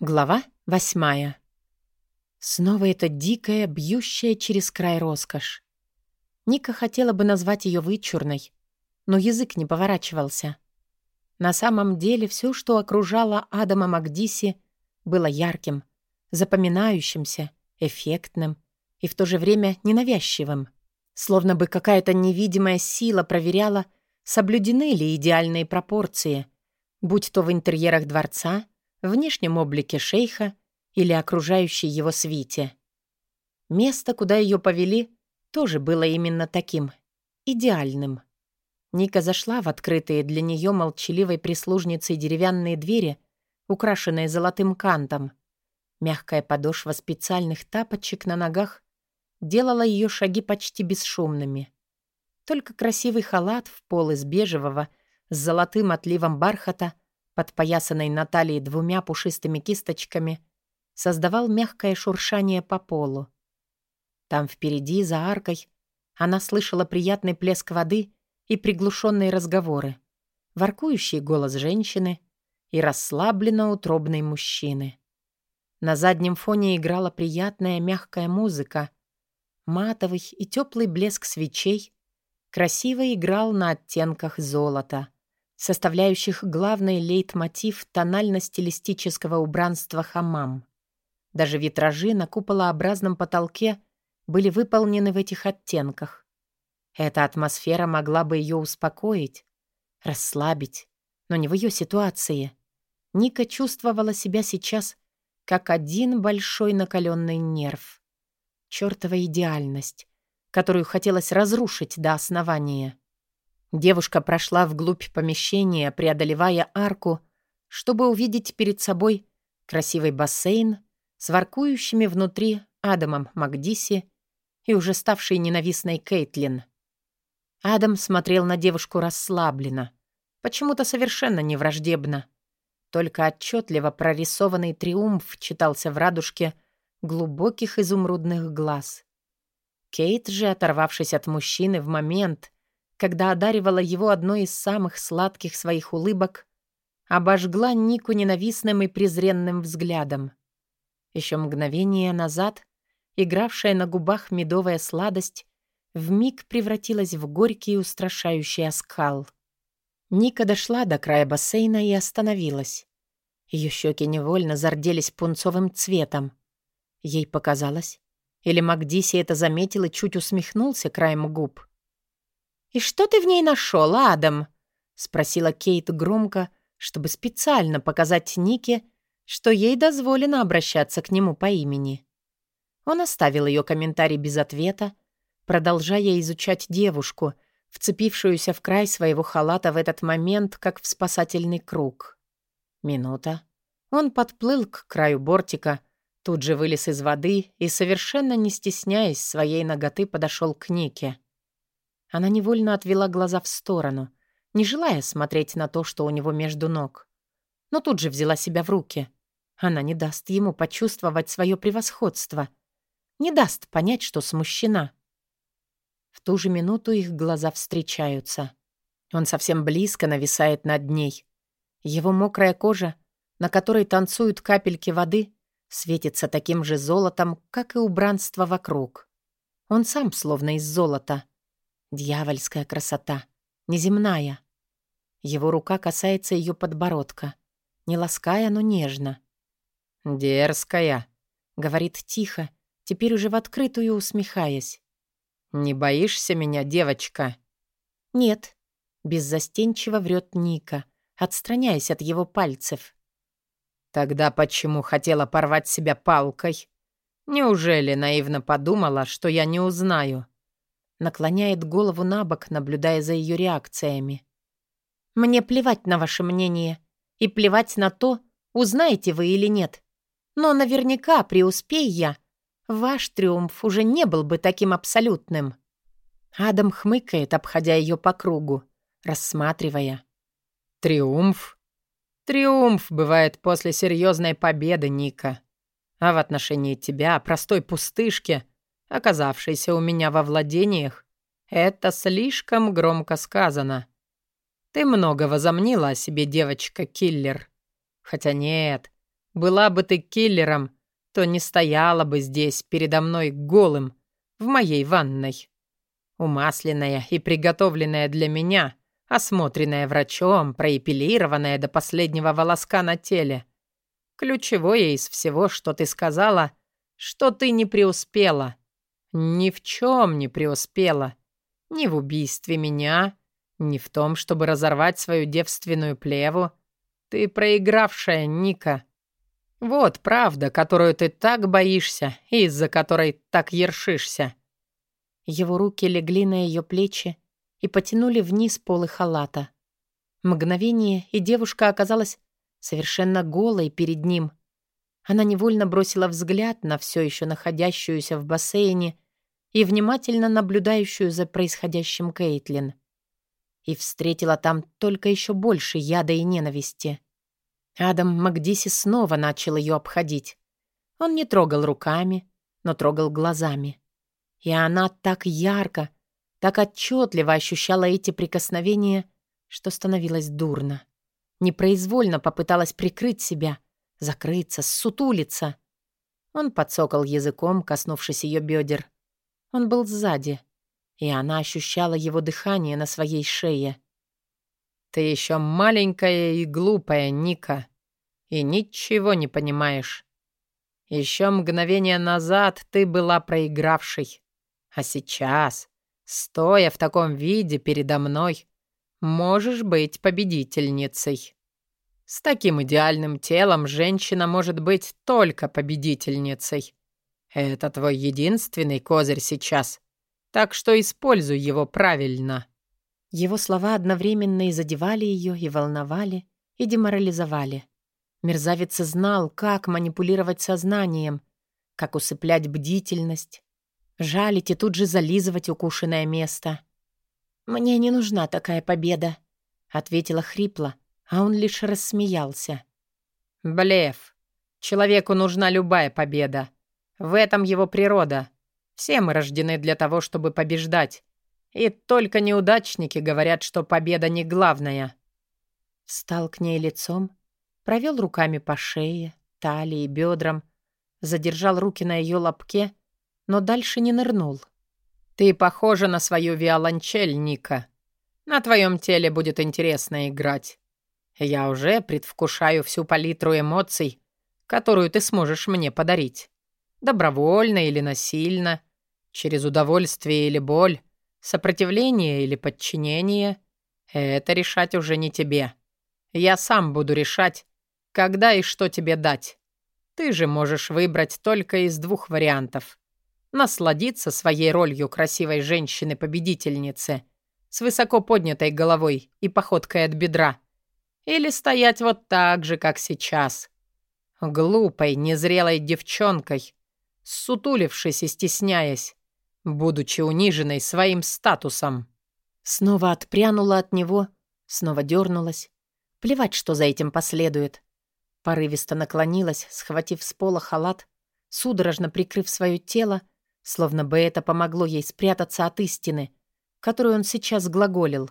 Глава восьмая. Снова эта дикая, бьющая через край роскошь. Ника хотела бы назвать ее вычурной, но язык не поворачивался. На самом деле все, что окружало Адама Макдиси, было ярким, запоминающимся, эффектным и в то же время ненавязчивым. Словно бы какая-то невидимая сила проверяла, соблюдены ли идеальные пропорции, будь то в интерьерах дворца — внешнем облике шейха или окружающей его свите. Место, куда ее повели, тоже было именно таким, идеальным. Ника зашла в открытые для нее молчаливой прислужницей деревянные двери, украшенные золотым кантом. Мягкая подошва специальных тапочек на ногах делала ее шаги почти бесшумными. Только красивый халат в пол из бежевого с золотым отливом бархата — подпоясанной на талии двумя пушистыми кисточками, создавал мягкое шуршание по полу. Там впереди, за аркой, она слышала приятный плеск воды и приглушенные разговоры, воркующий голос женщины и расслабленно утробный мужчины. На заднем фоне играла приятная мягкая музыка, матовый и теплый блеск свечей красиво играл на оттенках золота — составляющих главный лейтмотив тонально-стилистического убранства хамам. Даже витражи на куполообразном потолке были выполнены в этих оттенках. Эта атмосфера могла бы ее успокоить, расслабить, но не в ее ситуации. Ника чувствовала себя сейчас как один большой накаленный нерв. Чёртова идеальность, которую хотелось разрушить до основания. Девушка прошла вглубь помещения, преодолевая арку, чтобы увидеть перед собой красивый бассейн с воркующими внутри Адамом Макдиси и уже ставшей ненавистной Кейтлин. Адам смотрел на девушку расслабленно, почему-то совершенно невраждебно. Только отчетливо прорисованный триумф читался в радужке глубоких изумрудных глаз. Кейт же, оторвавшись от мужчины в момент, когда одаривала его одной из самых сладких своих улыбок, обожгла Нику ненавистным и презренным взглядом. Еще мгновение назад игравшая на губах медовая сладость вмиг превратилась в горький и устрашающий оскал. Ника дошла до края бассейна и остановилась. Ее щеки невольно зарделись пунцовым цветом. Ей показалось, или Макдиси это заметил и чуть усмехнулся краем губ. «И что ты в ней нашел, Адам?» — спросила Кейт громко, чтобы специально показать Нике, что ей дозволено обращаться к нему по имени. Он оставил ее комментарий без ответа, продолжая изучать девушку, вцепившуюся в край своего халата в этот момент, как в спасательный круг. Минута. Он подплыл к краю бортика, тут же вылез из воды и, совершенно не стесняясь своей ноготы, подошел к Нике. Она невольно отвела глаза в сторону, не желая смотреть на то, что у него между ног. Но тут же взяла себя в руки. Она не даст ему почувствовать свое превосходство. Не даст понять, что смущена. В ту же минуту их глаза встречаются. Он совсем близко нависает над ней. Его мокрая кожа, на которой танцуют капельки воды, светится таким же золотом, как и убранство вокруг. Он сам словно из золота — Дьявольская красота, неземная. Его рука касается ее подбородка, не лаская, но нежно. «Дерзкая», — говорит тихо, теперь уже в открытую усмехаясь. «Не боишься меня, девочка?» «Нет», — беззастенчиво врет Ника, отстраняясь от его пальцев. «Тогда почему хотела порвать себя палкой? Неужели наивно подумала, что я не узнаю?» Наклоняет голову на бок, наблюдая за ее реакциями. «Мне плевать на ваше мнение и плевать на то, узнаете вы или нет. Но наверняка, преуспей я, ваш триумф уже не был бы таким абсолютным». Адам хмыкает, обходя ее по кругу, рассматривая. «Триумф? Триумф бывает после серьезной победы, Ника. А в отношении тебя, простой пустышки, оказавшийся у меня во владениях, это слишком громко сказано. Ты много возомнила о себе, девочка-киллер. Хотя нет, Была бы ты киллером, то не стояла бы здесь передо мной голым в моей ванной. Умасленная и приготовленная для меня, осмотренная врачом, проэпилированная до последнего волоска на теле. Ключевое из всего, что ты сказала, что ты не преуспела. Ни в чем не преуспела. Ни в убийстве меня, ни в том, чтобы разорвать свою девственную плеву. Ты проигравшая, Ника. Вот правда, которую ты так боишься и из-за которой так ершишься. Его руки легли на ее плечи и потянули вниз полы халата. Мгновение, и девушка оказалась совершенно голой перед ним. Она невольно бросила взгляд на все еще находящуюся в бассейне и внимательно наблюдающую за происходящим Кейтлин. И встретила там только еще больше яда и ненависти. Адам Макдиси снова начал ее обходить. Он не трогал руками, но трогал глазами. И она так ярко, так отчетливо ощущала эти прикосновения, что становилось дурно. Непроизвольно попыталась прикрыть себя, закрыться, сутулиться. Он подсокал языком, коснувшись ее бедер. Он был сзади, и она ощущала его дыхание на своей шее. «Ты еще маленькая и глупая, Ника, и ничего не понимаешь. Еще мгновение назад ты была проигравшей. А сейчас, стоя в таком виде передо мной, можешь быть победительницей. С таким идеальным телом женщина может быть только победительницей. Это твой единственный козырь сейчас, так что используй его правильно». Его слова одновременно и задевали ее, и волновали, и деморализовали. Мерзавец знал, как манипулировать сознанием, как усыплять бдительность, жалить и тут же зализывать укушенное место. «Мне не нужна такая победа», — ответила хрипло, а он лишь рассмеялся. «Блеф. Человеку нужна любая победа. В этом его природа. Все мы рождены для того, чтобы побеждать. И только неудачники говорят, что победа не главная». Встал к ней лицом, провел руками по шее, талии, бедрам, задержал руки на ее лобке но дальше не нырнул. «Ты похожа на свою виолончель, Ника. На твоем теле будет интересно играть. Я уже предвкушаю всю палитру эмоций, которую ты сможешь мне подарить. Добровольно или насильно, через удовольствие или боль, сопротивление или подчинение. Это решать уже не тебе. Я сам буду решать, когда и что тебе дать. Ты же можешь выбрать только из двух вариантов насладиться своей ролью красивой женщины-победительницы с высоко поднятой головой и походкой от бедра. Или стоять вот так же, как сейчас. Глупой, незрелой девчонкой, сутулившись и стесняясь, будучи униженной своим статусом. Снова отпрянула от него, снова дернулась. Плевать, что за этим последует. Порывисто наклонилась, схватив с пола халат, судорожно прикрыв свое тело, Словно бы это помогло ей спрятаться от истины, которую он сейчас глаголил.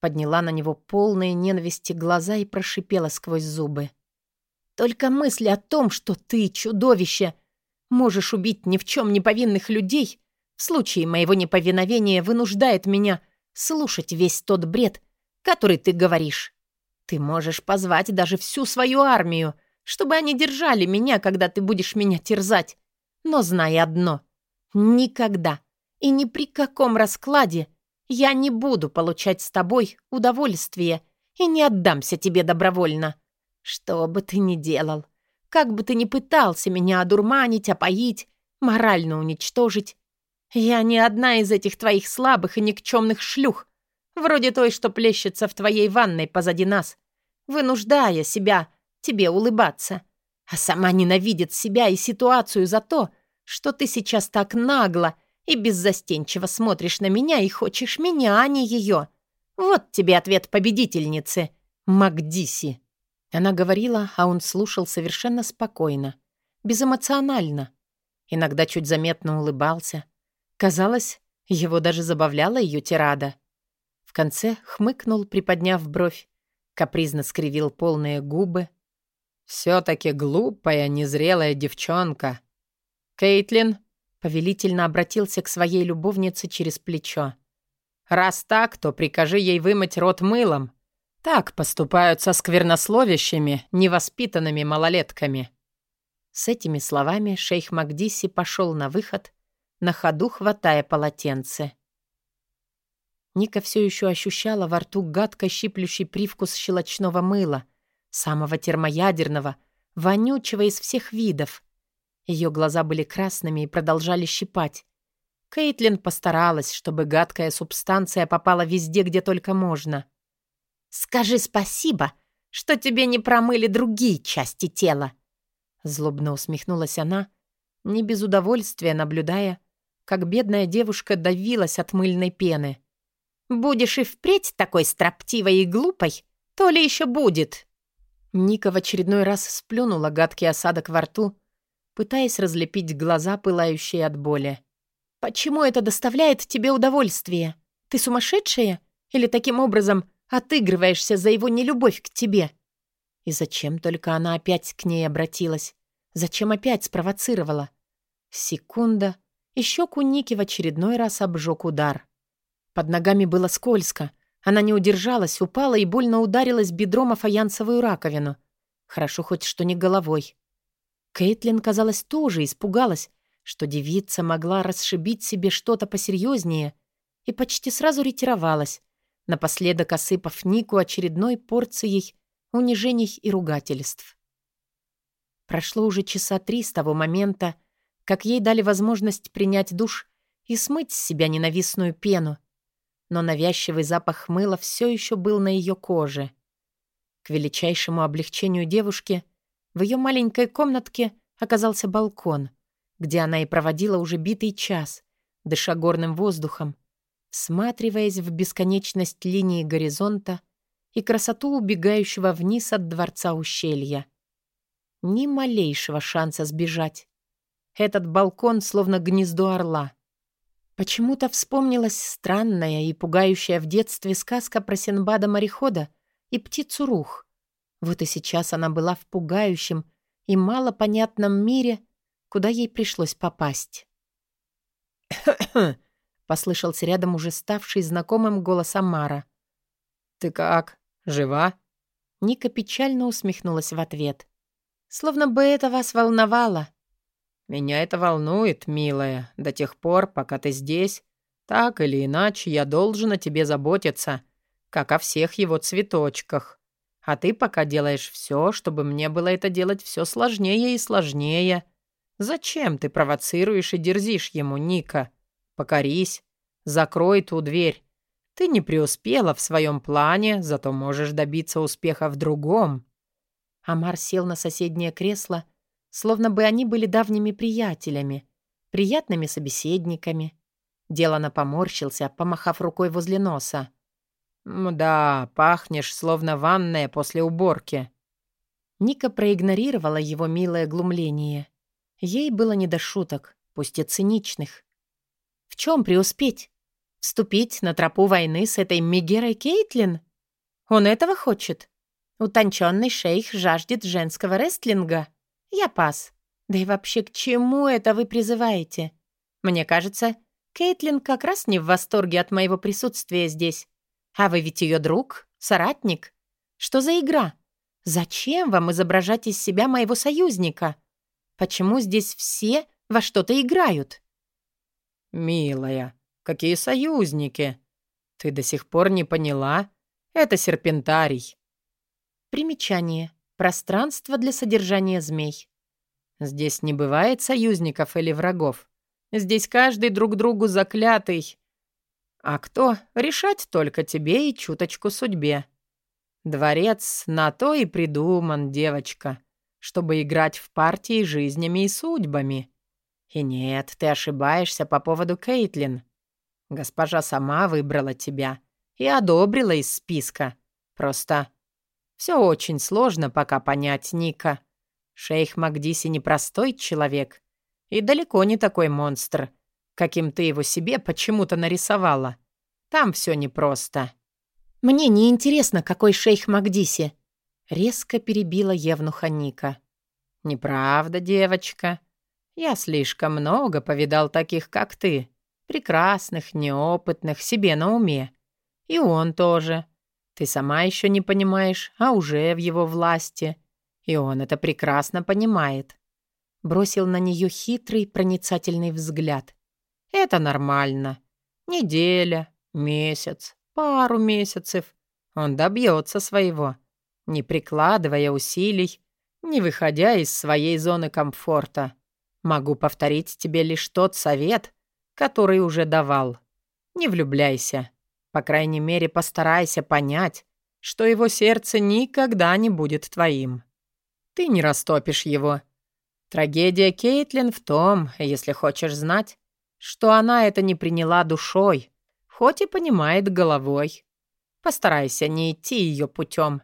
Подняла на него полные ненависти глаза и прошипела сквозь зубы. «Только мысль о том, что ты, чудовище, можешь убить ни в чем не повинных людей, в случае моего неповиновения вынуждает меня слушать весь тот бред, который ты говоришь. Ты можешь позвать даже всю свою армию, чтобы они держали меня, когда ты будешь меня терзать. Но знай одно — Никогда и ни при каком раскладе я не буду получать с тобой удовольствие и не отдамся тебе добровольно. Что бы ты ни делал, как бы ты ни пытался меня одурманить, опоить, морально уничтожить, я не одна из этих твоих слабых и никчемных шлюх, вроде той, что плещется в твоей ванной позади нас, вынуждая себя тебе улыбаться, а сама ненавидит себя и ситуацию за то, что ты сейчас так нагло и беззастенчиво смотришь на меня и хочешь меня, а не ее. Вот тебе ответ победительницы, Макдиси». Она говорила, а он слушал совершенно спокойно, безэмоционально. Иногда чуть заметно улыбался. Казалось, его даже забавляла ее тирада. В конце хмыкнул, приподняв бровь, капризно скривил полные губы. Все-таки глупая, незрелая девчонка. Кейтлин повелительно обратился к своей любовнице через плечо. «Раз так, то прикажи ей вымыть рот мылом. Так поступают со сквернословящими, невоспитанными малолетками». С этими словами шейх Магдиси пошел на выход, на ходу хватая полотенце. Ника все еще ощущала во рту гадко щиплющий привкус щелочного мыла, самого термоядерного, вонючего из всех видов. Ее глаза были красными и продолжали щипать. Кейтлин постаралась, чтобы гадкая субстанция попала везде, где только можно. «Скажи спасибо, что тебе не промыли другие части тела!» Злобно усмехнулась она, не без удовольствия наблюдая, как бедная девушка давилась от мыльной пены. «Будешь и впредь такой строптивой и глупой, то ли еще будет!» Ника в очередной раз сплюнула гадкий осадок во рту, пытаясь разлепить глаза, пылающие от боли. «Почему это доставляет тебе удовольствие? Ты сумасшедшая? Или таким образом отыгрываешься за его нелюбовь к тебе?» И зачем только она опять к ней обратилась? Зачем опять спровоцировала? Секунда, и щеку Ники в очередной раз обжег удар. Под ногами было скользко. Она не удержалась, упала и больно ударилась бедром о фаянсовую раковину. Хорошо хоть что не головой. Кейтлин, казалось, тоже испугалась, что девица могла расшибить себе что-то посерьезнее, и почти сразу ретировалась, напоследок осыпав Нику очередной порцией унижений и ругательств. Прошло уже часа три с того момента, как ей дали возможность принять душ и смыть с себя ненавистную пену, но навязчивый запах мыла все еще был на ее коже. К величайшему облегчению девушки в ее маленькой комнатке оказался балкон, где она и проводила уже битый час, дыша горным воздухом, всматриваясь в бесконечность линии горизонта и красоту убегающего вниз от дворца ущелья. Ни малейшего шанса сбежать. Этот балкон словно гнездо орла. Почему-то вспомнилась странная и пугающая в детстве сказка про Синбада-морехода и птицу Рух. Вот и сейчас она была в пугающем и малопонятном мире, куда ей пришлось попасть. послышался рядом уже ставший знакомым голос Амара. «Ты как? Жива?» Ника печально усмехнулась в ответ. «Словно бы это вас волновало». «Меня это волнует, милая, до тех пор, пока ты здесь. Так или иначе, я должен о тебе заботиться, как о всех его цветочках. А ты пока делаешь все, чтобы мне было это делать все сложнее и сложнее. Зачем ты провоцируешь и дерзишь ему, Ника? Покорись, закрой ту дверь. Ты не преуспела в своем плане, зато можешь добиться успеха в другом». Амар сел на соседнее кресло, словно бы они были давними приятелями, приятными собеседниками. Делано поморщился, помахав рукой возле носа. «Да, пахнешь, словно ванная после уборки». Ника проигнорировала его милое глумление. Ей было не до шуток, пусть и циничных. В чем преуспеть? Вступить на тропу войны с этой Мегерой Кейтлин? Он этого хочет? Утонченный шейх жаждет женского рестлинга? Я пас. Да и вообще, к чему это вы призываете? Мне кажется, Кейтлин как раз не в восторге от моего присутствия здесь. А вы ведь ее друг, соратник. Что за игра? Зачем вам изображать из себя моего союзника? Почему здесь все во что-то играют? «Милая, какие союзники? Ты до сих пор не поняла? Это серпентарий». Примечание. Пространство для содержания змей. Здесь не бывает союзников или врагов. Здесь каждый друг другу заклятый. А кто? Решать только тебе и чуточку судьбе. Дворец на то и придуман, девочка, чтобы играть в партии жизнями и судьбами. И нет, ты ошибаешься по поводу Кейтлин. Госпожа сама выбрала тебя и одобрила из списка. Просто все очень сложно пока понять, Ника. Шейх Магдиси непростой человек и далеко не такой монстр, каким ты его себе почему-то нарисовала. Там все непросто. Мне не интересно, какой шейх Магдиси. Резко перебила Евнуха Ника. «Неправда, девочка. Я слишком много повидал таких, как ты. Прекрасных, неопытных, себе на уме. И он тоже. Ты сама еще не понимаешь, а уже в его власти. И он это прекрасно понимает. Бросил на нее хитрый, проницательный взгляд. Это нормально. Неделя, месяц, пару месяцев. Он добьется своего, не прикладывая усилий, не выходя из своей зоны комфорта. Могу повторить тебе лишь тот совет, который уже давал. Не влюбляйся. По крайней мере, постарайся понять, что его сердце никогда не будет твоим. Ты не растопишь его. Трагедия Кейтлин в том, если хочешь знать, что она это не приняла душой, хоть и понимает головой. Постарайся не идти ее путем.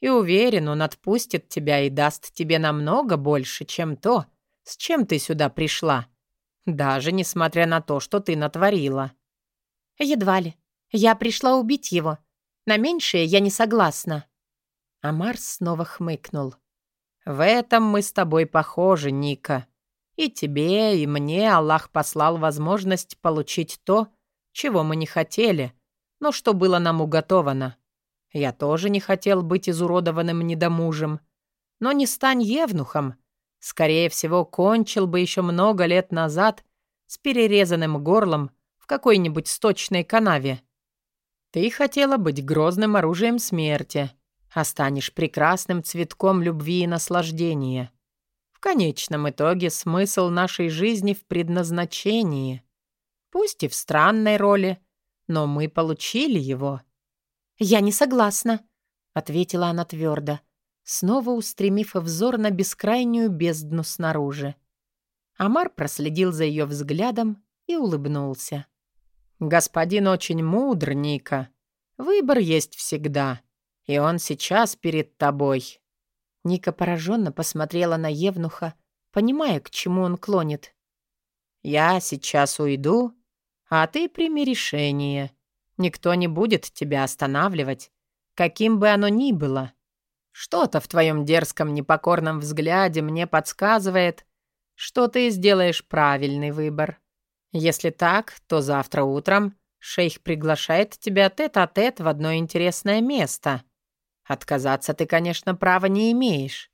И уверен, он отпустит тебя и даст тебе намного больше, чем то, с чем ты сюда пришла. Даже несмотря на то, что ты натворила. Едва ли. Я пришла убить его. На меньшее я не согласна. Амар снова хмыкнул. В этом мы с тобой похожи, Ника. И тебе, и мне Аллах послал возможность получить то, чего мы не хотели, но что было нам уготовано. Я тоже не хотел быть изуродованным недомужем. Но не стань евнухом. Скорее всего, кончил бы еще много лет назад с перерезанным горлом в какой-нибудь сточной канаве. Ты хотела быть грозным оружием смерти, а станешь прекрасным цветком любви и наслаждения. В конечном итоге смысл нашей жизни в предназначении. Пусть и в странной роли, но мы получили его. «Я не согласна», — ответила она твердо, снова устремив взор на бескрайнюю бездну снаружи. Амар проследил за ее взглядом и улыбнулся. «Господин очень мудр, Ника. Выбор есть всегда, и он сейчас перед тобой». Ника пораженно посмотрела на Евнуха, понимая, к чему он клонит. «Я сейчас уйду, а ты прими решение. Никто не будет тебя останавливать, каким бы оно ни было. Что-то в твоем дерзком непокорном взгляде мне подсказывает, что ты сделаешь правильный выбор. Если так, то завтра утром шейх приглашает тебя тет-а-тет -тет в одно интересное место. Отказаться ты, конечно, права не имеешь.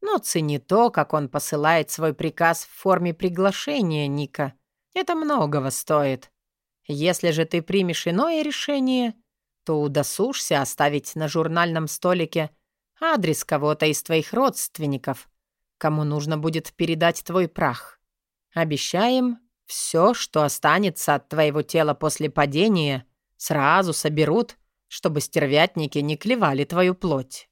Но цени то, как он посылает свой приказ в форме приглашения, Ника. Это многого стоит. Если же ты примешь иное решение, то удосужься оставить на журнальном столике адрес кого-то из твоих родственников, кому нужно будет передать твой прах. Обещаем, все, что останется от твоего тела после падения, сразу соберут, чтобы стервятники не клевали твою плоть.